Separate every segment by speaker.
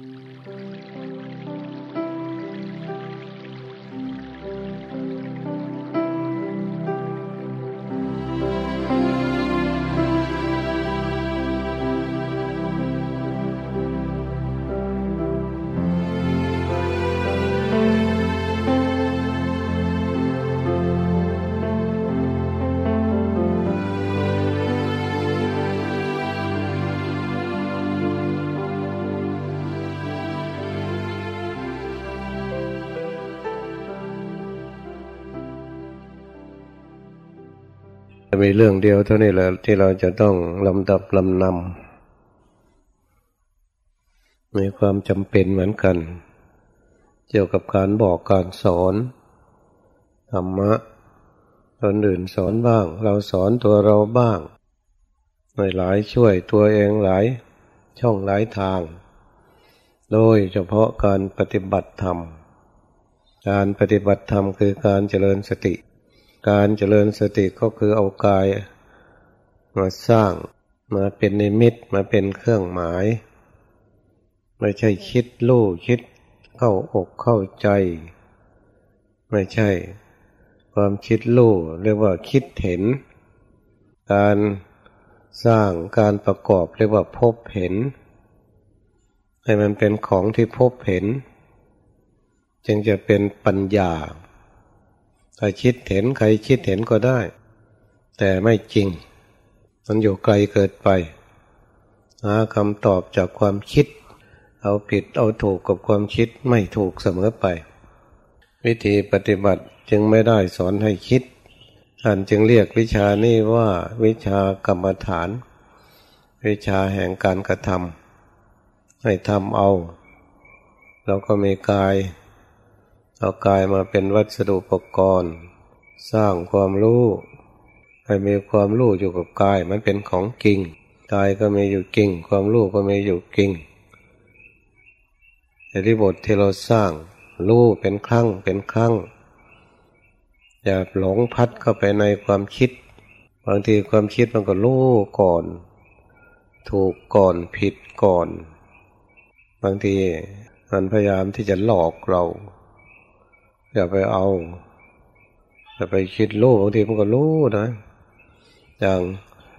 Speaker 1: Música มีเรื่องเดียวเท่านี้แหละที่เราจะต้องลำดับลำนำมีความจำเป็นเหมือนกัน เกี่ยวกับการบอกการสอนธรรมะคนอื่นสอนบ้าง เราสอนตัวเราบ้างหลายช่วยตัวเองหลายช่องหลายทาง โดยเฉพาะการปฏิบัติธรรม การปฏิบัติธรรมคือการเจริญสติ การเจริญสติก็คือเอากาย มาสร้างมาเป็นนิมิตมาเป็นเครื่องหมาย ไม่ใช่คิดลู่คิดเข้าอกเข้าใจ ไม่ใช่ ความคิดลู่เรียกว่าคิดเห็น การสร้างการประกอบเรียกว่าพบเห็น ให้มันเป็นของที่พบเห็น จึงจะเป็นปัญญา ถ้าคิดเห็นใครคิดเห็นก็ได้ แต่ไม่จริง มันอยู่ไกลเกิดไปหาคำตอบจากความคิด เอาผิดเอาถูกกับความคิดไม่ถูกเสมอไป วิธีปฏิบัติจึงไม่ได้สอนให้คิดท่านจึงเรียกวิชานี้ว่าวิชากรรมฐาน วิชาแห่งการกระทำให้ทำเอา เราก็มีกาย เอากายมาเป็นวัสดุอุปกรณ์ สร้างความรู้ให้มีความรู้อยู่กับกายมันเป็นของจริงกายก็มีอยู่จริง ความรู้ก็มีอยู่จริงในที่บทที่เราสร้างรู้เป็นครั้งเป็นครั้งอย่าหลงพัดเข้าไปในความคิด บางทีความคิดมันก็รู้ก่อน ถูกก่อนผิดก่อน บางทีมันพยายามที่จะหลอกเรา อย่าไปเอา อย่าไปคิดรู้บางทีมันก็รู้นะ อย่าง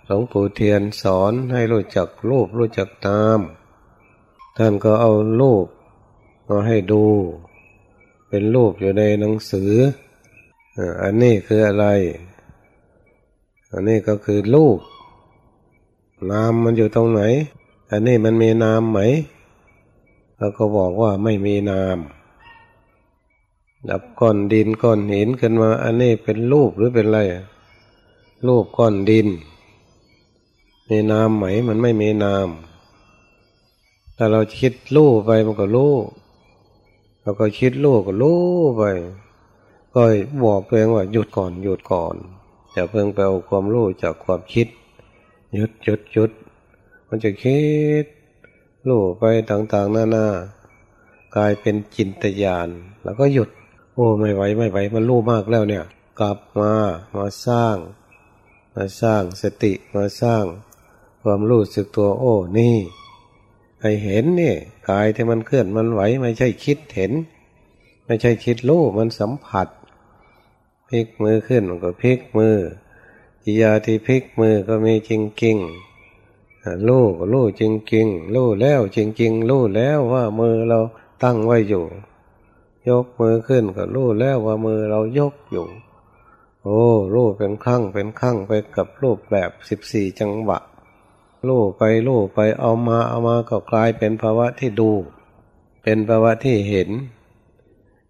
Speaker 1: หลวงปู่เทียนสอนให้รู้จักรูปรู้จักตาม ท่านก็เอารูปมาให้ดู เป็นรูปอยู่ในหนังสืออันนี้คืออะไร อันนี้ก็คือรูปนามมันอยู่ตรงไหน อันนี้มันมีนามไหม แล้วก็บอกว่าไม่มีนาม ดับก้อนดินก้อนหินขึ้นมา อันนี้เป็นรูปหรือเป็นอะไร รูปก้อนดิน มีนามไหมมันไม่มีนามแต่เราคิดรูปไปมันก็รูปเราก็คิดรูปก็รูปไป ก็บอกตัวเองว่าหยุดก่อนหยุดก่อนอย่าเพิ่งไปเอาความรู้จากความคิดหยุดหยุดหยุดมันจะคิดรู้ไปต่างๆหน้าๆกลายเป็นจินตญาณแล้วก็หยุด โอ้ไม่ไหวไม่ไหวมันรู้มากแล้วเนี่ย กลับมามาสร้าง มาสร้างสติมาสร้าง ความรู้สึกตัว โอ้นี่ให้เห็นเนี่ยกายที่มันเคลื่อนมันไหว ไม่ใช่คิดเห็น ไม่ใช่คิดรู้มันสัมผัสพลิกมือขึ้นมันก็พลิกมือกิยาที่พลิกมือก็มีจริงจริงรู้ก็รู้จริงจริงรู้แล้วจริงจริงรู้แล้วว่ามือเราตั้งไว้อยู่ ยกมือขึ้นก็รู้แล้วว่ามือเรายกอยู่ โอ้รู้เป็นครั้งเป็นครั้งไปกับรูปแบบสิบสี่จังหวะรู้ไปรู้ไปเอามาเอามาก็กลายเป็นภาวะที่ดู เป็นภาวะที่เห็น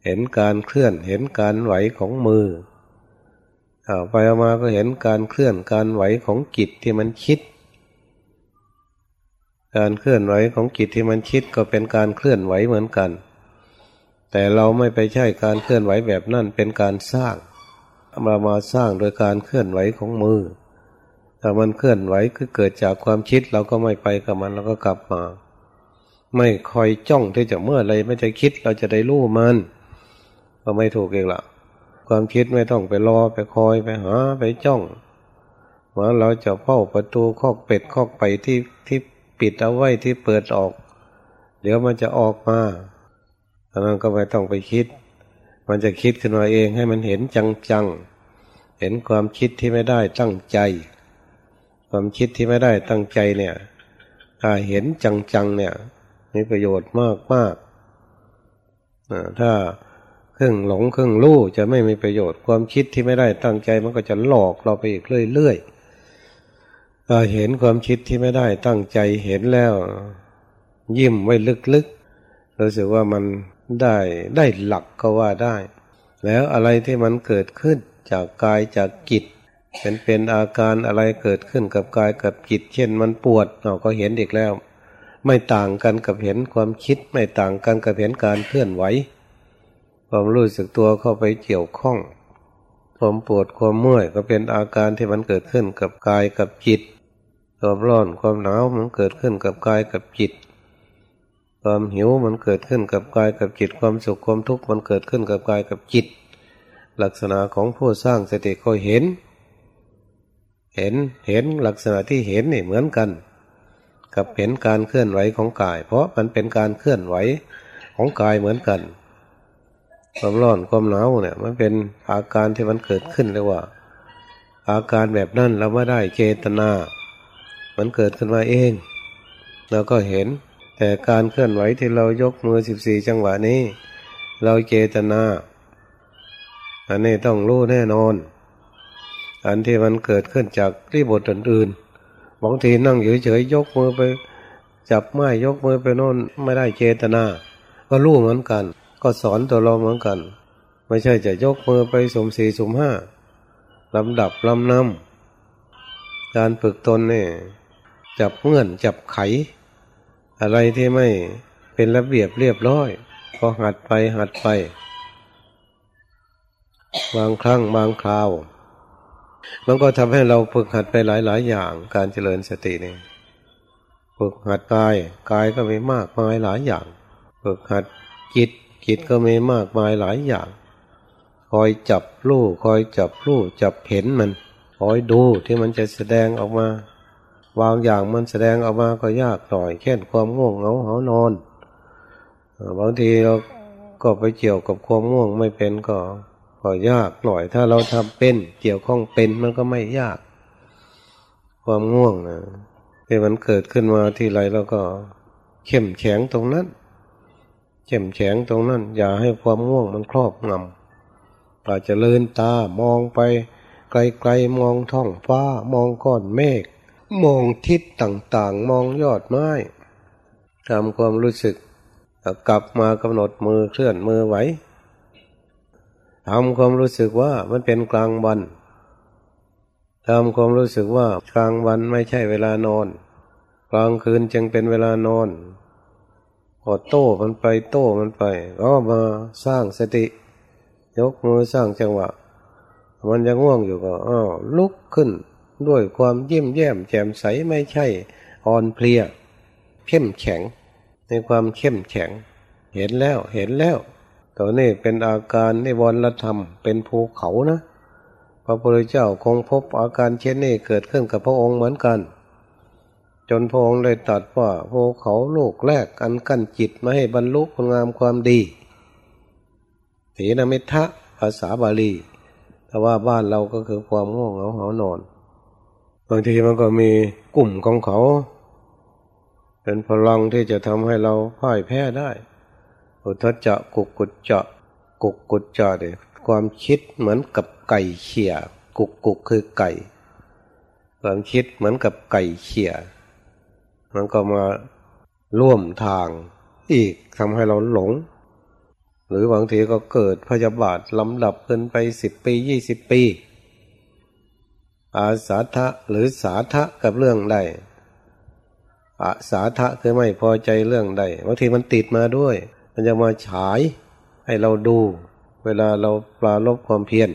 Speaker 1: เห็นการเคลื่อนเห็นการไหวของมือเอาไปเอามาก็เห็นการเคลื่อนการไหวของจิตที่มันคิด การเคลื่อนไหวของจิตที่มันคิดก็เป็นการเคลื่อนไหวเหมือนกัน แต่เราไม่ไปใช่การเคลื่อนไหวแบบนั่นเป็นการสร้างเรามาสร้างโดยการเคลื่อนไหวของมือถ้ามันเคลื่อนไหวคือเกิดจากความคิดเราก็ไม่ไปกับมันเราก็กลับมา ไม่คอยจ้องที่จะเมื่อไรไม่จะคิดเราจะได้รู้มัน ก็ไม่ถูกเองละความคิดไม่ต้องไปรอไปคอยไปหาไปจ้องว่าเราจะเฝ้าประตูคอกเป็ดคอกไปที่ที่ปิดเอาไว้ที่เปิดออก เดี๋ยวมันจะออกมา อันนั้นก็ไม่ต้องไปคิด มันจะคิดขึ้นมาเองให้มันเห็นจังๆ เห็นความคิดที่ไม่ได้ตั้งใจ ความคิดที่ไม่ได้ตั้งใจเนี่ยถ้าเห็นจังๆเนี่ยมีประโยชน์มากมากถ้าเครื่องหลงเครื่องรู้จะไม่มีประโยชน์ ความคิดที่ไม่ได้ตั้งใจมันก็จะหลอกเราไปอีกเรื่อยๆถ้าเห็นความคิดที่ไม่ได้ตั้งใจเห็นแล้ว ยิ้มไว้ลึกๆรู้สึกว่ามัน ได้ได้หลักก็ว่าได้ แล้วอะไรที่มันเกิดขึ้นจากกายจากจิตเป็นเป็นอาการอะไรเกิดขึ้นกับกายกับจิต เช่นมันปวดเราก็เห็นอีกแล้ว ไม่ต่างกันกับเห็นความคิด ไม่ต่างกันกับเห็นการเคลื่อนไหวความรู้สึกตัวเข้าไปเกี่ยวข้อง ความปวดความเมื่อยก็เป็นอาการที่มันเกิดขึ้นกับกายกับจิตความร้อนความหนาวมันเกิดขึ้นกับกายกับจิต ความหิวมันเกิดขึ้นกับกายกับจิตความสุขความทุกข์มันเกิดขึ้นกับกายกับจิต ลักษณะของผู้สร้างสติก็เห็น เห็นเห็นลักษณะที่เห็นนี่เหมือนกัน กับเห็นการเคลื่อนไหวของกาย เพราะมันเป็นการเคลื่อนไหวของกายเหมือนกันความร้อนความหนาวเนี่ย มันเป็นอาการที่มันเกิดขึ้นเรียกว่า อาการแบบนั้นเราไม่ได้เจตนา มันเกิดขึ้นมาเองเราก็เห็น แต่การเคลื่อนไหวที่เรายกมือสิบสี่จังหวะนี้ เราเจตนา อันนี้ต้องรู้แน่นอน อันที่มันเกิดขึ้นจากรีบทอื่นๆบางทีนั่งเฉยๆยกมือไป จับไม้ยกมือไปโน่นไม่ได้เจตนา ก็รู้เหมือนกัน ก็สอนตัวเราเหมือนกัน ไม่ใช่จะยกมือไปสมสี่สมห้าลำดับลำนำการฝึกตนเนี่ยจับเงื่อนจับไข อะไรที่ไม่เป็นระเบียบเรียบร้อยก็หัดไปหัดไป บางครั้งบางคราว มันก็ทำให้เราฝึกหัดไปหลาย ๆ อย่างการเจริญสตินี่ฝึกหัดกายกายก็มีมากมายหลายอย่าง ฝึกหัดจิตจิตก็มีมากมายหลายอย่าง คอยจับลู่คอยจับลู่จับเห็นมัน คอยดูที่มันจะแสดงออกมา บางอย่างมันแสดงออกมาก็ยากหน่อย เช่นความง่วงเหงาเหานอนบางทีเราก็ไปเกี่ยวกับความง่วงไม่เป็นก็ก็ยากหน่อย ถ้าเราทำเป็นเกี่ยวข้องเป็นมันก็ไม่ยาก ความง่วงนะที่มันเกิดขึ้นมาที่ไรแล้วก็ เข้มแข็งตรงนั้น เข้มแข็งตรงนั้น อย่าให้ความง่วงมันครอบงำอาจจะเลินตามองไป ไกลๆมองท้องฟ้ามองก้อนเมฆ มองทิศต่างๆ มองยอดไม้ทำความรู้สึก กลับมากำหนดมือเคลื่อนมือไหวทำความรู้สึกว่ามันเป็นกลางวันทำความรู้สึกว่ากลางวันไม่ใช่เวลานอน กลางคืนจึงเป็นเวลานอนกอโต้มันไปโต้มันไปก็มาสร้างสติ ยกมือสร้างจังหวะ มันยังง่วงอยู่ก็อ้าวลุกขึ้น ด้วยความเยี่ยมแย้มแจ่มใสไม่ใช่อ่อนเพลีย เข้มแข็ง ในความเข้มแข็ง เห็นแล้วเห็นแล้วตัวนี้เป็นอาการในวรธรรมเป็นภูเขานะ พระพุทธเจ้าคงพบอาการเช่นนี้เกิดขึ้นกับพระองค์เหมือนกัน จนพระองค์ได้ตัดว่าภูเขาโลกแรกอันกั้นจิตมาให้บรรลุคุณงามความดีถีนมิทะภาษาบาลีแต่ว่าบ้านเราก็คือความง่วงเหงาหานอน บางทีมันก็มีกลุ่มของเขา เป็นพลังที่จะทำให้เราพ่ายแพ้ได้ อุทจะกุกกุจจะกุกกุจจะเด็ความคิดเหมือนกับไก่เขี่ยกุกกุกคือไก่ ความคิดเหมือนกับไก่เขี่ยมันก็มาร่วมทางอีกทำให้เราหลง หรือบางทีก็เกิดพยาบาทลำดับขึ้นไปสิบปียี่สิบปี อาสาทะหรือสาทะกับเรื่องใดอาสาทะคือไม่พอใจเรื่องใดบางทีมันติดมาด้วย มันจะมาฉายให้เราดู เวลาเราปลาลบความเพียร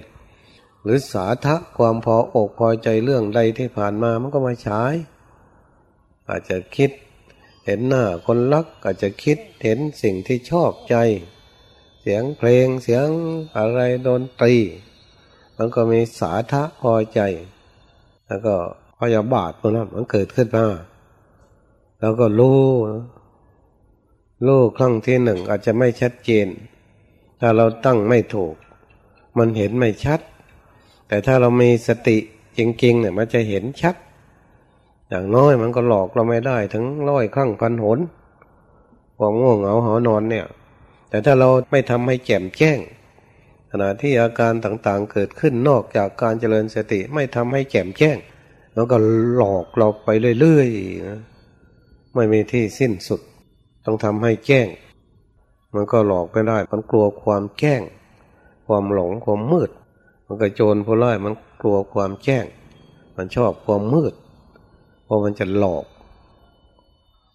Speaker 1: หรือสาทะความพออกพอใจเรื่องใดที่ผ่านมามันก็มาฉาย อาจจะคิดเห็นหน้าคนรักอาจจะคิดเห็นสิ่งที่ชอบใจ เสียงเพลงเสียงอะไรดนตรี มันก็มีสาทะพอใจ แล้วก็พยาบาทพวกนั้นมันเกิดขึ้นมา แล้วก็รู้รู้ครั้งที่หนึ่งอาจจะไม่ชัดเจน ถ้าเราตั้งไม่ถูก มันเห็นไม่ชัด แต่ถ้าเรามีสติจริงๆเนี่ยมันจะเห็นชัด อย่างน้อยมันก็หลอกเราไม่ได้ถึงร้อยครั้งพันหนความง่วงเหงาหอนอนเนี่ย แต่ถ้าเราไม่ทำให้แจ่มแจ้ง ณะที่อาการต่างๆ เกิดขึ้นนอกจากการเจริญสติไม่ทำให้แจ่มแจ้ง แล้วก็หลอกเราไปเรื่อยๆนะไม่มีที่สิ้นสุด ต้องทำให้แจ้ง มันก็หลอกไม่ได้ มันกลัวความแจ้ง ความหลงความมืด มันก็โจรผู้ร้ายมันกลัวความแจ้ง มันชอบความมืด เพราะมันจะหลอก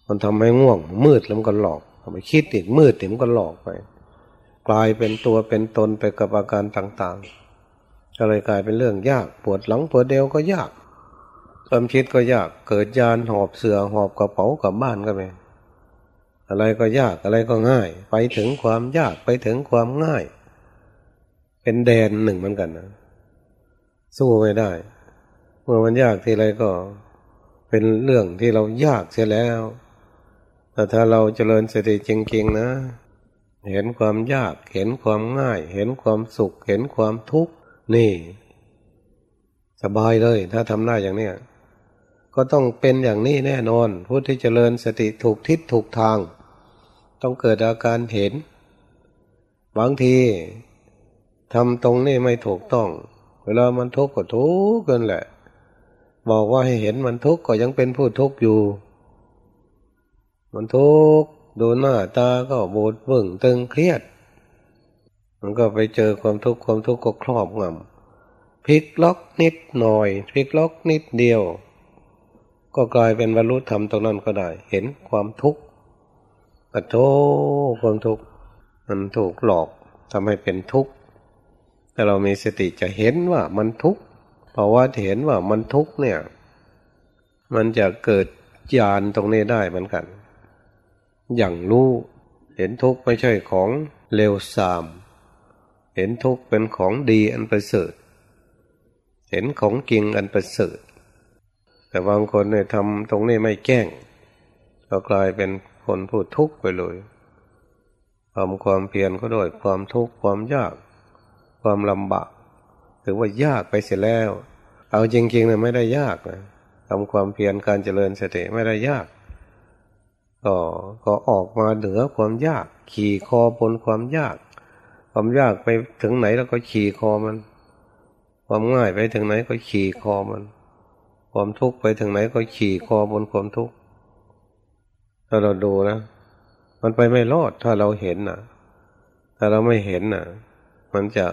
Speaker 1: มันทำให้ง่วงมืดแล้วมันก็หลอกทำให้คิดติดมืดติดมันก็หลอกไป กลายเป็นตัวเป็นตนไปกับอาการต่างๆ ก็เลยกลายเป็นเรื่องยากปวดหลังปวดเดวก็ยากความคิดก็ยากเกิดยานหอบเสือหอบกระเป๋ากับบ้านก็ไม่อะไรก็ยากอะไรก็ง่าย ไปถึงความยากไปถึงความง่าย เป็นแดนหนึ่งเหมือนกันนะสู้ไม่ได้ เมื่อมันยากทีไรก็เป็นเรื่องที่เรายากเสียแล้ว แต่ถ้าเราเจริญสติจริงๆนะ เห็นความยาก เห็นความง่าย เห็นความสุข เห็นความทุกข์นี่ สบายเลย ถ้าทำได้อย่างนี้ก็ต้องเป็นอย่างนี้แน่นอนผู้ที่เจริญสติถูกทิศถูกทาง ต้องเกิดอาการเห็น บางทีทำตรงนี้ไม่ถูกต้อง เวลามันทุกข์ก็ทุกข์กันแหละ บอกว่าให้เห็นมันทุกข์ก็ยังเป็นผู้ทุกข์อยู่ มันทุกข์ ดูหน้าตาก็บูดบึ่งตึงเครียด มันก็ไปเจอความทุกข์ความทุกข์ก็ครอบงำพลิกล็อกนิดหน่อยพลิกล็อกนิดเดียว ก็กลายเป็นบรรลุธรรมตรงนั้นก็ได้ เห็นความทุกข์กระโทความทุกข์มันถูกหลอกทำให้เป็นทุกข์ แต่เรามีสติจะเห็นว่ามันทุกข์ เพราะว่าเห็นว่ามันทุกข์เนี่ย มันจะเกิดญาณตรงนี้ได้เหมือนกัน อย่างรู้ เห็นทุกข์ไม่ใช่ของเลวทราม เห็นทุกข์เป็นของดีอันประเสริฐ เห็นของจริงอันประเสริฐ แต่บางคนเนี่ยทำตรงนี้ไม่แก้ง ก็กลายเป็นคนผู้ทุกข์ไปเลยทำความเพียรก็ด้วยความทุกข์ความยาก ความลำบากถือว่ายากไปเสียแล้ว เอาจริงๆเนี่ยไม่ได้ยากนะทำความเพียรการเจริญสติไม่ได้ยาก ก็ก็ออกมาเหนือความยาก ขี่คอบนความยาก ความยากไปถึงไหนแล้วก็ขี่คอมัน ความง่ายไปถึงไหนก็ขี่คอมัน ความทุกข์ไปถึงไหนก็ขี่คอบนความทุกข์ถ้าเราดูนะมันไปไม่รอดถ้าเราเห็นนะถ้าเราไม่เห็นนะมันจะ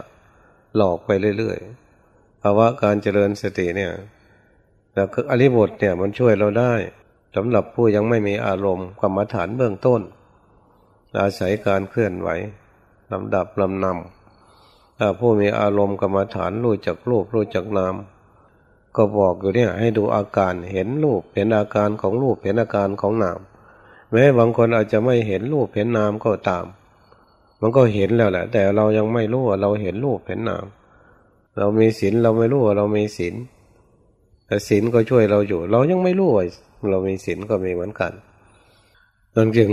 Speaker 1: หลอกไปเรื่อยๆภาวะการเจริญสติเนี่ยแต่คืออริบทเนี่ยมันช่วยเราได้ สำหรับผู้ยังไม่มีอารมณ์กรรมฐานเบื้องต้น อาศัยการเคลื่อนไหวลำดับลำนำถ้าผู้มีอารมณ์กรรมฐานรู้จักรูปรู้จักนามก็บอกอยู่เนี่ยให้ดูอาการเห็นรูปเห็นอาการของรูปเห็นอาการของนามแม้บางคนอาจจะไม่เห็นรูปเห็นนามก็ตาม มันก็เห็นแล้วแหละ แต่เรายังไม่รู้ว่าเราเห็นรูปเห็นนามเรามีศีลเราไม่รู้ว่าเรามีศีลแต่ศีลก็ช่วยเราอยู่ เรายังไม่รู้ว่า เรามีศีลก็มีเหมือนกันดังจึง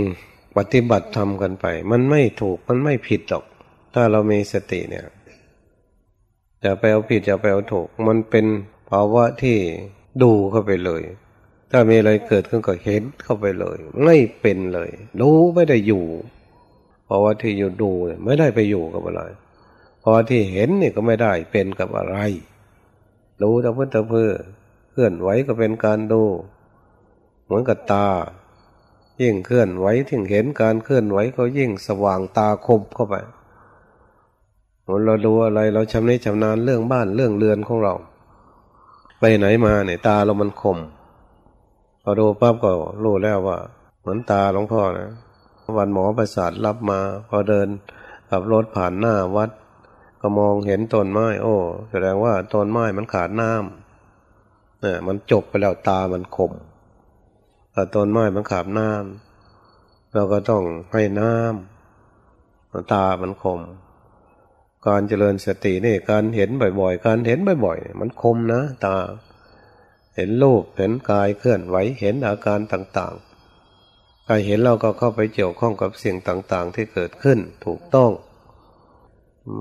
Speaker 1: ปฏิบัติทำกันไป มันไม่ถูกมันไม่ผิดหรอก ถ้าเรามีสติเนี่ยจะไปเอาผิดจะไปเอาถูก มันเป็นภาวะที่ดูเข้าไปเลย ถ้ามีอะไรเกิดขึ้นก็เห็นเข้าไปเลย ไม่เป็นเลย รู้ไม่ได้อยู่ภาวะที่อยู่ดูไม่ได้ไปอยู่กับอะไรภาวะที่เห็นนี่ก็ไม่ได้เป็นกับอะไร รู้แต่เพื่อแต่เพื่อเคลื่อนไหวก็เป็นการดู เหมือนกับตา ยิ่งเคลื่อนไหวถึงเห็นการเคลื่อนไหวก็ยิ่งสว่างตาคมเข้าไปเราดูอะไรเราชำนิชำนาญเรื่องบ้านเรื่องเรือนของเรา ไปไหนมาเนี่ยตาเรามันคมพอดูปั๊บก็รู้แล้วว่า เหมือนตาหลวงพ่อนะวันหมอประสาทรับมา พอเดินขับรถผ่านหน้าวัด ก็มองเห็นต้นไม้ โอ้ แสดงว่าต้นไม้มันขาดน้ำเนี่ยมันจบไปแล้วตามันคม แต่ต้นไม้มันขาดน้ำเราก็ต้องให้น้ำตามันคม การเจริญสตินี่การเห็นบ่อยๆ การเห็นบ่อยๆ มันคมนะตา เห็นรูปเห็นกายเคลื่อนไหวเห็นอาการต่างถ้ารเห็นเราก็เข้าไปเกี่ยวข้องกับสิ่งต่างๆ ที่เกิดขึ้นถูกต้อง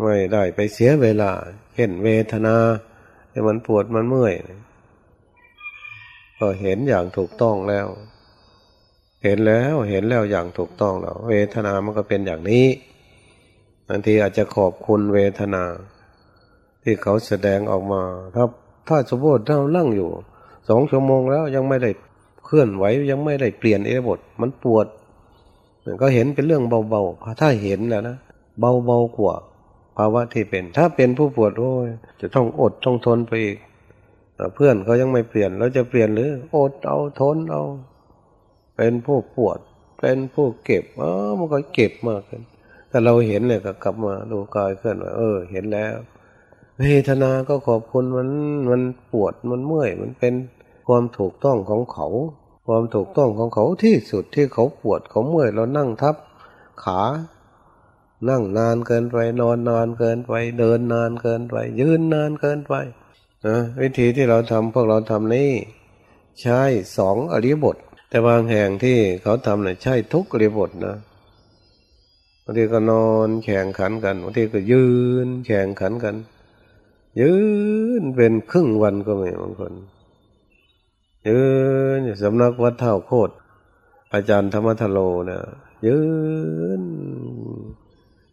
Speaker 1: ไม่ได้ไปเสียเวลาเห็นเวทนาให้มันปวดมันเมื่อย ก็เห็นอย่างถูกต้องแล้ว เห็นแล้วเห็นแล้วอย่างถูกต้องแล้ว เวทนามันก็เป็นอย่างนี้บางทีอาจจะขอบคุณเวทนา ที่เขาแสดงออกมาถ้าถ้าสมมติเรานั่งอยู่สองชั่วโมงแล้วยังไม่ได้เคลื่อนไหวยังไม่ได้เปลี่ยนอิริบทมันปวดก็เห็นเป็นเรื่องเบาๆถ้าเห็นแล้วนะเบาๆกว่าภาวะที่เป็น ถ้าเป็นผู้ปวดโอ้ยจะต้องอดต้องทนไปอีก แต่เพื่อนเขายังไม่เปลี่ยนเราจะเปลี่ยนหรืออดเอาทนเอา เป็นผู้ปวด เป็นผู้เก็บเออมันก็เก็บมากขึ้นแต่เราเห็นเนี่ยก็กลับมาดูกายเคลื่อนว่าเออ เห็นแล้วเวทนาก็ขอบคุณมันมันปวดมันเมื่อย มันเป็นความถูกต้องของเขา ความถูกต้องของเขาที่สุดที่เขาปวดเขาเมื่อยเรานั่งทับขา นั่งนานเกินไปนอนนานเกินไป เดินนานเกินไป ยืนนานเกินไป นะวิธีที่เราทำพวกเราทำนี่ใช้สองอริบท แต่บางแห่งที่เขาทำเนี่ยใช่ทุกอริบทนะบางทีก็นอนแข่งขันกันบางทีก็ยืนแข่งขันกัน ยืนเป็นครึ่งวันก็มีบางคนยืนสำนักวัดเท่าโคตรอาจารย์ธรรมทโลนะยืน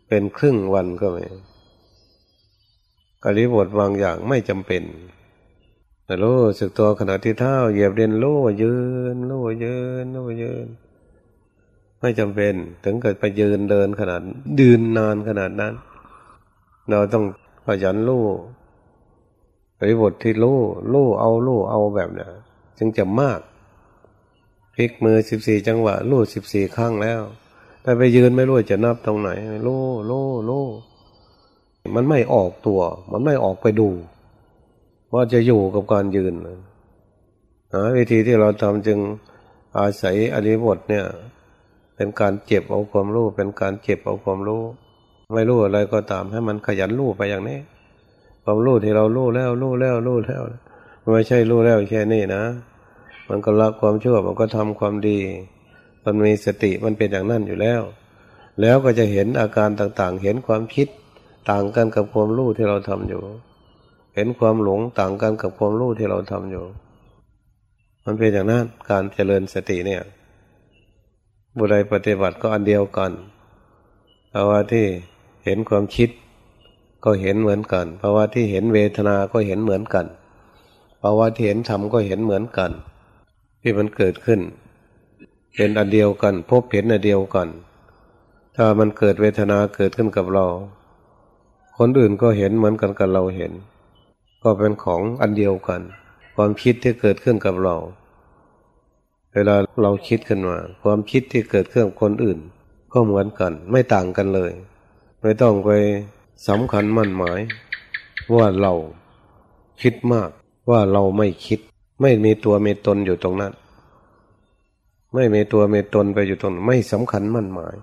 Speaker 1: เป็นครึ่งวันก็มี กริบทบางอย่างไม่จำเป็นแต่รู้สึกตัวขณะที่เท้าเหยียบเดินรู้ยืนรู้ยืนรู้ยืน ไม่จำเป็น ถึงเกิดไปยืนเดินขนาดดืนนานขนาดนั้น เราต้องขยันรู้กริบทที่รู้รู้เอารู้เอาแบบเนี้ยจึงจะมากพลิกมือสิบสี่จังหวะรู้สิบสี่ครั้งแล้ว แต่ไปยืนไม่รู้จะนับตรงไหนรู้รู้รู้ มันไม่ออกตัว มันไม่ออกไปดู ว่าจะอยู่กับการยืนนะวิธีที่เราทำจึงอาศัยอริบทเนี่ย เป็นการเจ็บเอาความรู้ เป็นการเจ็บเอาความรู้ ไม่รู้อะไรก็ตามให้มันขยันรู้ไปอย่างนี้ ความรู้ที่เรารู้แล้วรู้แล้วรู้แล้วไม่ใช่รู้แล้วแค่นี้นะ มันก็ละความชั่วมันก็ทำความดี มันมีสติมันเป็นอย่างนั้นอยู่แล้ว แล้วก็จะเห็นอาการต่างๆ เห็นความคิด ต่างกันกับความรู้ที่เราทำอยู่ เห็นความหลงต่างกันกับความรู้ที่เราทำอยู่ มันเป็นอย่างนั้นการเจริญสติเนี่ย บุไรปฏิบัติก็อันเดียวกันภาวะที่เห็นความคิดก็เห็นเหมือนกันภาวะที่เห็นเวทนาก็เห็นเหมือนกันภาวะที่เห็นธรรมก็เห็นเหมือนกัน ที่มันเกิดขึ้น เป็นอันเดียวกัน พบเห็นอันเดียวกัน ถ้ามันเกิดเวทนาเกิดขึ้นกับเรา คนอื่นก็เห็นเหมือนกันกับเราเห็น ก็เป็นของอันเดียวกัน ความคิดที่เกิดขึ้นกับเรา เวลาเราคิดขึ้นมา ความคิดที่เกิดขึ้นกับคนอื่น ก็เหมือนกัน ไม่ต่างกันเลย ไม่ต้องไปสำคัญมั่นหมาย ว่าเราคิดมากว่าเราไม่คิด ไม่มีตัวมีตนอยู่ตรงนั้น ไม่มีตัวมีตนไปอยู่ตรงไม่สำคัญมั่นหมาย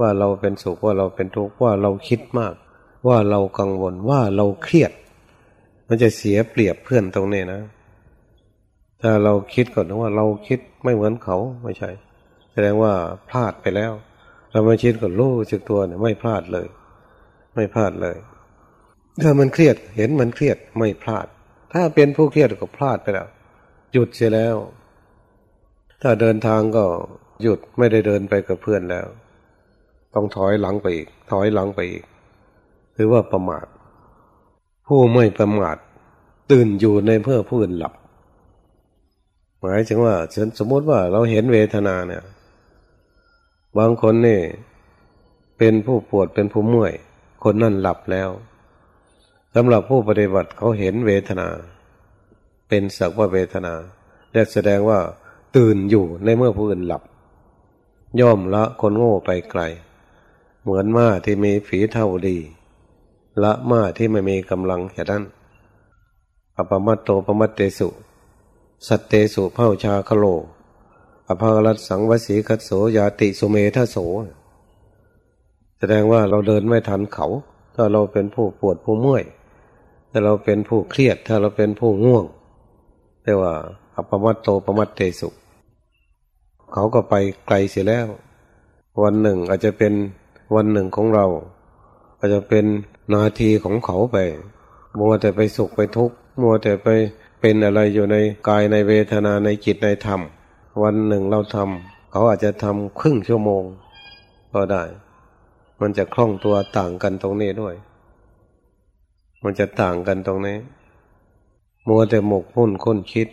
Speaker 1: ว่าเราเป็นสุขว่าเราเป็นทุกข์ว่าเราคิดมาก ว่าเรากังวลว่าเราเครียด มันจะเสียเปรียบเพื่อนตรงนี้นะ ถ้าเราคิดก่อนว่าเราคิดไม่เหมือนเขาไม่ใช่ แสดงว่าพลาดไปแล้ว เราไม่คิดก่อนรู้สึกตัวเนี่ยไม่พลาดเลย ไม่พลาดเลย ถ้ามันเครียดเห็นมันเครียดไม่พลาด ถ้าเป็นผู้เครียดก็พลาดไปแล้ว หยุดเสียแล้ว ถ้าเดินทางก็หยุดไม่ได้เดินไปกับเพื่อนแล้ว ต้องถอยหลังไปอีก ถอยหลังไปอีก คือว่าประมาท ผู้ไม่ประมาท ตื่นอยู่ในเพื่อผู้อื่นหลับ หมายถึงว่าสมมติว่าเราเห็นเวทนาเนี่ย บางคนนี่ เป็นผู้ปวดเป็นผู้เมื่อย คนนั่นหลับแล้วสำหรับผู้ปฏิบัติเขาเห็นเวทนา เป็นสักว่าเวทนาและแสดงว่าตื่นอยู่ในเมื่อผู้อื่นหลับ ย่อมละคนโง่ไปไกล เหมือนม้าที่มีฝีเท่าดี ละมาที่ไม่มีกำลังแค่นั้นอปมัตโตปมัตเตสุ สัตเตสุเผ่าชาคโลอภารัตสังวสีคัตโสยาติสุเมทโส แสดงว่าเราเดินไม่ทันเขา ถ้าเราเป็นผู้ปวดผู้เมื่อย ถ้าเราเป็นผู้เครียด ถ้าเราเป็นผู้ง่วงเรียกว่าอปมัตโตปมัตเตสุ เขาก็ไปไกลเสียแล้ว วันหนึ่งอาจจะเป็นวันหนึ่งของเรา อาจจะเป็น นาทีของเขาไปมัวแต่ไปสุขไปทุกข์มัวแต่ไปเป็นอะไรอยู่ในกายในเวทนาในจิตในธรรม วันหนึ่งเราทำเขาอาจจะทำครึ่งชั่วโมง ก็ได้ มันจะคล่องตัวต่างกันตรงนี้ด้วย มันจะต่างกันตรงนี้ มัวแต่หมกมุ่นค้นคิด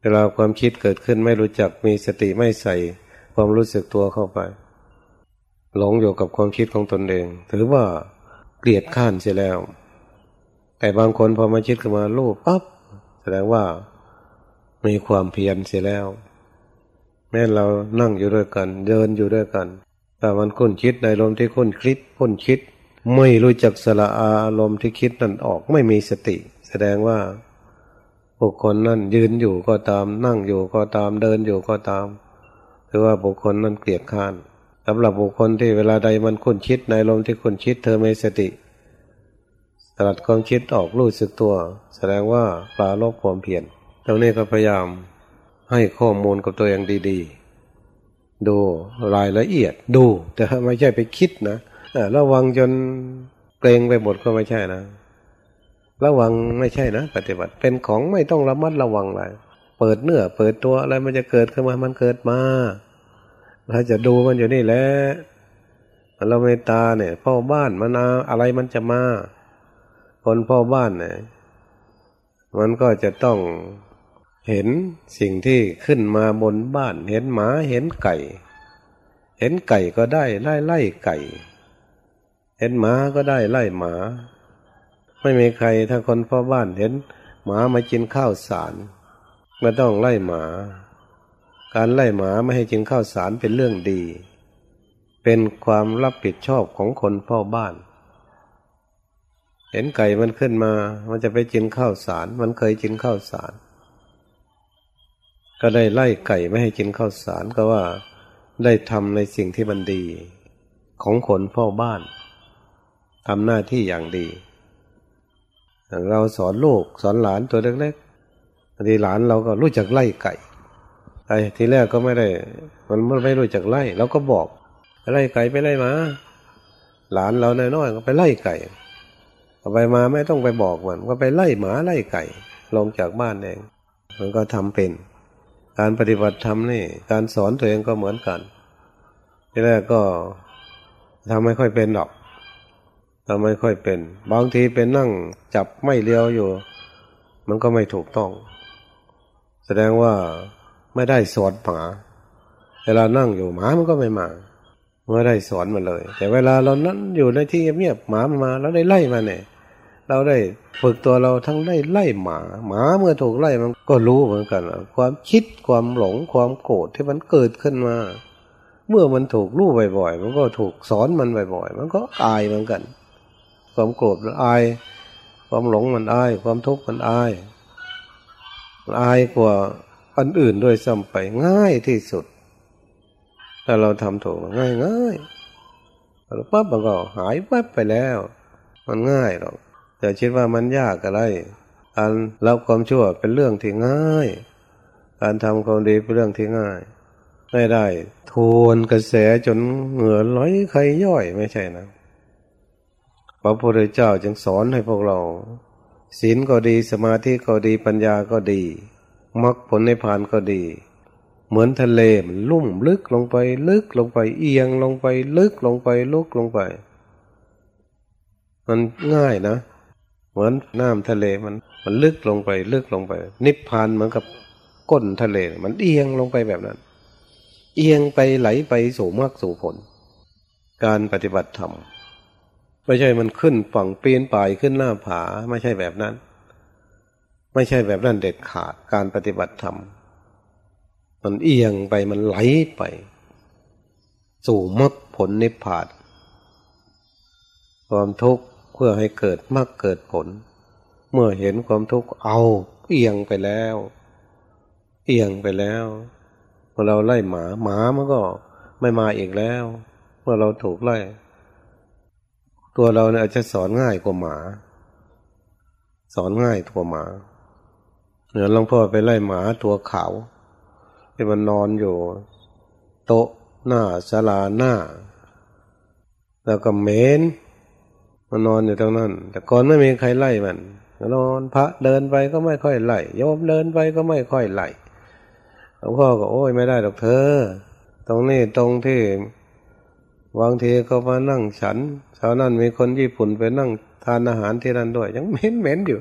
Speaker 1: เวลาความคิดเกิดขึ้นไม่รู้จักมีสติไม่ใส่ความรู้สึกตัวเข้าไป หลงอยู่กับความคิดของตนเอง ถือว่า เกลียดข้านเสียแล้ว แต่บางคนพอมาคิดขึ้นมาลูบปั๊บแสดงว่ามีความเพียรเสียแล้ว แม้เรานั่งอยู่ด้วยกัน เดินอยู่ด้วยกัน แต่มันคุ้นคิดในลมที่คุ้นคิดคุ้นคิด ไม่รู้จักสละอารมณ์ที่คิดนั่นออกไม่มีสติ แสดงว่าบุคคลนั่นยืนอยู่ก็ตาม นั่งอยู่ก็ตามเดินอยู่ก็ตามถือว่าบุคคลนั้นเกลียดข้าน สำหรับบุคคลที่เวลาใดมันคุ้นคิดในลมที่คุ้นคิดเธอไม่สติสลัดความคิดออกรู้สึกตัว แสดงว่าปลาโลกความเพียรตรงนี้ก็พยายามให้ข้อมูลกับตัวเองดีๆ ดูรายละเอียดดู แต่ไม่ใช่ไปคิดนะระวังจนเกรงไปหมดก็ไม่ใช่นะ ระวังไม่ใช่นะ ปฏิบัติเป็นของไม่ต้องระมัดระวังเลยเปิดเนื้อเปิดตัวอะไรมันจะเกิดขึ้นมามันเกิดมา เราจะดูมันอยู่นี่แหละเราเมตตาเนี่ยพ่อบ้านมันอะไรมันจะมา คนพ่อบ้านเนี่ยมันก็จะต้องเห็นสิ่งที่ขึ้นมาบนบ้าน เห็นหมาเห็นไก่ เห็นไก่ก็ได้ไล่ไล่ไก่ เห็นหมาก็ได้ไล่หมา ไม่มีใครถ้าคนพ่อบ้านเห็นหมามากินข้าวสารไม่ต้องไล่หมา การไล่หมาไม่ให้กินข้าวสารเป็นเรื่องดี เป็นความรับผิดชอบของคนพ่อบ้าน เห็นไก่มันขึ้นมา มันจะไปกินข้าวสาร มันเคยกินข้าวสาร ก็ได้ไล่ไก่ไม่ให้กินข้าวสารก็ว่าได้ทำในสิ่งที่มันดี ของคนพ่อบ้านทำหน้าที่อย่างดี เราสอนลูกสอนหลานตัวเล็กๆทีหลานเราก็รู้จักไล่ไก่ ไอ้ทีแรกก็ไม่ได้ มันไม่รู้จักไล่เราก็บอกไล่ไก่ไปไล่มา หลานเราน้อยๆก็ไปไล่ไก่ไปมาไม่ต้องไปบอกมันก็ไปไล่หมาไล่ไก่ลงจากบ้านเองมันก็ทำเป็น การปฏิบัติธรรมนี่ การสอนตัวเองก็เหมือนกัน ทีแรกก็ทำไม่ค่อยเป็นหรอกทำไม่ค่อยเป็น บางทีเป็นนั่งจับไม่เลี้ยวอยู่ มันก็ไม่ถูกต้อง แสดงว่า ไม่ได้สอนหมาเวลานั่งอยู่หมามันก็ไม่มาไม่ได้สอนมันเลย แต่เวลาเรานั้นอยู่ในที่เงียบๆหมามาแล้วได้ไล่มาเนี่ย เราได้ฝึกตัวเราทั้งได้ไล่หมา หมาเมื่อถูกไล่มันก็รู้เหมือนกันความคิดความหลงความโกรธที่มันเกิดขึ้นมา เมื่อมันถูกรู้บ่อยๆ มันก็ถูกสอนมันบ่อยๆ มันก็อายเหมือนกัน ความโกรธมันอาย ความหลงมันอาย ความทุกข์มันอายมันอายกว่า อันอื่นด้วยซ้ำไปง่ายที่สุด ถ้าเราทำถูกง่ายง่ายปั๊บมันก็หายแวบไปแล้ว มันง่ายหรอกจะคิดว่ามันยากอะไรการรับความชั่วเป็นเรื่องที่ง่าย การทำความดีเป็นเรื่องที่ง่าย ไม่ได้ทวนกระแสจนเหงื่อไหลใครย่อยไม่ใช่นะพระพุทธเจ้าจึงสอนให้พวกเราศีลก็ดีสมาธิก็ดีปัญญาก็ดี มรรคผลในพานก็ดี เหมือนทะเลมันลุ่มลึกลงไป ลึกลงไป เอียงลงไป ลึกลงไปลุกลงไป มันง่ายนะ เหมือนน้ำทะเลมันมันลึกลงไป ลึกลงไป นิพพานเหมือนกับก้นทะเล มันเอียงลงไปแบบนั้น เอียงไปไหลไปสู่มรรคสู่ผล การปฏิบัติธรรมไม่ใช่มันขึ้นฝั่งปีนป่ายขึ้นหน้าผาไม่ใช่แบบนั้น ไม่ใช่แบบนั้นเด็ดขาดการปฏิบัติธรรม มันเอียงไปมันไหลไป สู่มรรคผลนิพพานความทุกข์เพื่อให้เกิดมากเกิดผล เมื่อเห็นความทุกข์เอาเอียงไปแล้ว เอียงไปแล้วเมื่อเราไล่หมาหมามันก็ไม่มาอีกแล้ว เมื่อเราถูกไล่ ตัวเราเนี่ยอาจจะสอนง่ายกว่าหมา สอนง่ายกว่าหมา เหมือนหลวงพ่อไปไล่หมาตัวขาวที่มันนอนอยู่ โต๊ะหน้าศาลาหน้า แล้วก็เมนมันนอนอยู่ตรงนั้น แต่ก่อนไม่มีใครไล่มันนอนพระเดินไปก็ไม่ค่อยไล่โยมเดินไปก็ไม่ค่อยไล่หลวงพ่อก็โอ้ยไม่ได้หรอกเธอ ตรงนี้ตรงที่บางทีก็มานั่งฉันชาวนั้นมีคนญี่ปุ่นไปนั่งทานอาหารที่นั่นด้วย ยังเหม็นเหม็นอยู่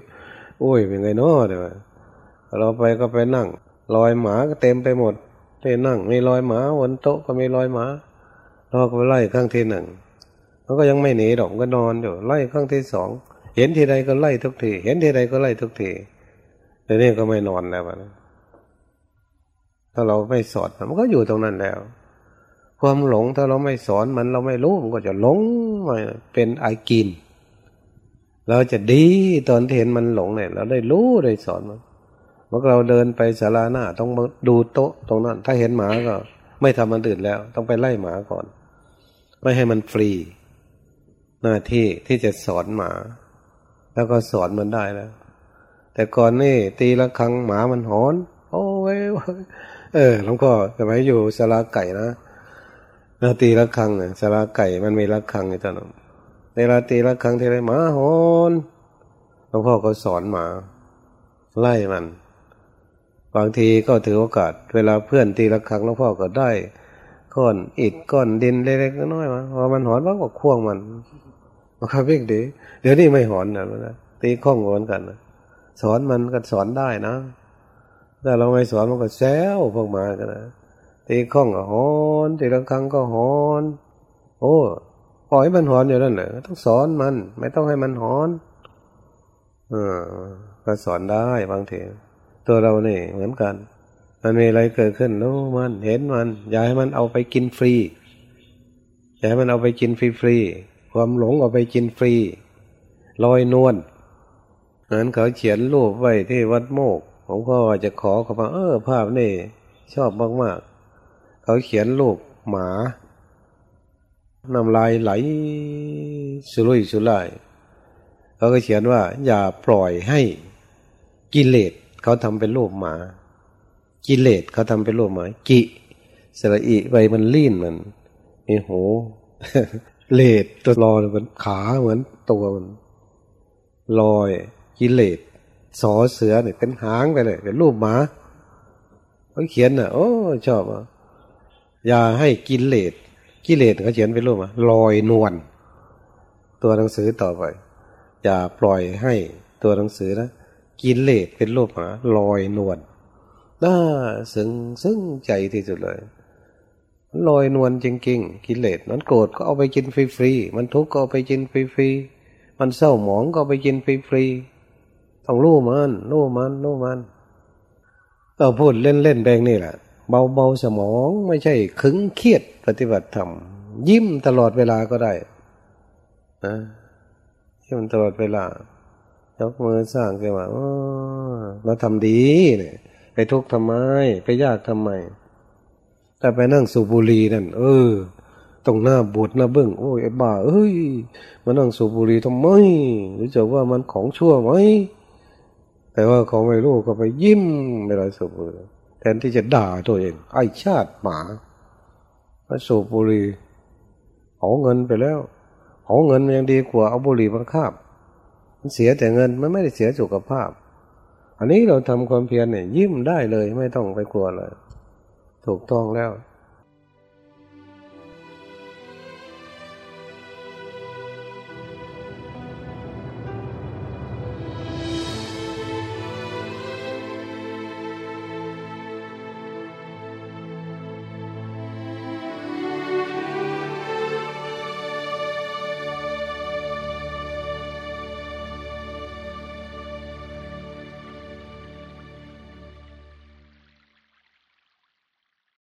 Speaker 1: โอ้ยเป็นไงเนาะเดี๋ยว เราไปก็ไปนั่งรอยหมาก็เต็มไปหมดที่นั่งมีรอยหมาบนโต๊ะก็มีรอยหมาเราก็ไปไล่ข้างที่หนึ่งเขาก็ยังไม่หนีหรอกก็นอนอยู่ไล่ข้างที่สองเห็นทีใดก็ไล่ทุกทีเห็นทีใดก็ไล่ทุกทีแต่นี่ก็ไม่นอนแล้วถ้าเราไม่สอนมันก็อยู่ตรงนั้นแล้ว ความหลงถ้าเราไม่สอนมันเราไม่รู้มันก็จะหลงมาเป็นไอกินเราจะดีตอนที่เห็นมันหลงเนี่ยเราได้รู้ได้สอนมัน เมื่อเราเดินไปศาลาหน้าต้องมาดูโต๊ะตรงนั้น ถ้าเห็นหมาก็ ไม่ทำมันอื่นแล้ว ต้องไปไล่หมาก่อน ไม่ให้มันฟรี หน้าที่ที่จะสอนหมา แล้วก็สอนมันได้แล้ว แต่ก่อนนี่ตีละครั้งหมามันหอน โอ้ยเออหลวงพ่อสมัยอยู่สาราไก่นะนาตีละครั้งเนี่ยสาราไก่มันมีละครั้งอยู่ตอนนั้นเวลาตีละครั้งทีไรหมาหอนหลวงพ่อก็สอนหมา ไล่มัน บางทีก็ถือโอกาส เวลาเพื่อนตีละครั้งหลวงพ่อก็ได้ก้อนอิดก้อนดินเล็กๆน้อยๆมาพอมันหอนว่าก็ควงมันมันก็วิ่งดีเดี๋ยวนี้ไม่หอนนะตีข้องเหมือนกันสอนมันก็สอนได้นะถ้าเราไม่สอนมันก็แซวพวกมากันนะตีข้องก็หอนตีละครั้งก็หอน โอ้ปล่อยมันหอนอยู่นั่นแหละต้องสอนมัน ไม่ต้องให้มันหอน เออก็สอนได้บางที ตัวเราเนี่ยเหมือนกัน มันมีอะไรเกิดขึ้นรู้มันเห็นมัน อย่าให้มันเอาไปกินฟรี อย่าให้มันเอาไปกินฟรีๆความหลงเอาไปกินฟรีลอยนวลนั้นเขาเขียนรูปไว้ที่วัดโมก ผมก็จะขอเขามาเออ ภาพนี่ชอบมากๆ เขาเขียนรูปหมาน้ำลายไหลสุรุ่ยสุร่ายเขาก็เขียนว่า อย่าปล่อยให้กิเลส เขาทำเป็นรูปหมา กิเลสเขาทำเป็นรูปหมา กิสระอิใบมันลื่นมันมีหูเลดตัวรอเหมือนขาเหมือนตัวมันลอยกิเลสสอเสือเนี่ยเป็นหางไปเลยเป็นรูปหมาเขาเขียนอะ โอ้ชอบอะอย่าให้กิเลสกิเลสเขาเขียนเป็นรูปหมาลอยนวลตัวหนังสือต่อไป อย่าปล่อยให้ตัวหนังสือนะ กิเลสเป็นรูปหาลอยนวลน่าซึ้งซึ้งใจที่สุดเลยลอยนวลจริงๆกิเลสมันโกรธก็เอาไปกินฟรีๆมันทุกข์ก็เอาไปกินฟรีๆมันเศร้าหมองก็ไปกินฟรีๆต้องรู้มันรู้มันรู้มันเราพูดเล่นๆแบงนี่แหละเบาเบาสมองไม่ใช่ขึงเครียดปฏิบัติธรรมยิ้มตลอดเวลาก็ได้นะยิ้มตลอดเวลา ยกมือสร้างขึ้นมาเราทำดีเนี่ยไปทุกข์ทำไม ไปยากทำไมแต่ไปนั่งสูบบุหรี่นั่นเออตรงหน้าบูดหน้าเบื้องโอ้ยไอ้บ้าเอ้ยมานั่งสูบบุหรี่ทำไมหรือจะว่ามันของชั่วไหมแต่ว่าเขาไม่รู้ก็ไปยิ้มเวลาสูบบุหรี่แทนที่จะด่าตัวเอง ไอ้ชาติหมามาสูบบุหรี่เอาเงินไปแล้วเอาเงินยังดีกว่าเอาบุหรี่มาคาบ เสียแต่เงินมันไม่ได้เสียสุขภาพ อันนี้เราทำความเพียรเนี่ย ยิ้มได้เลยไม่ต้องไปกลัวเลย ถูกต้องแล้ว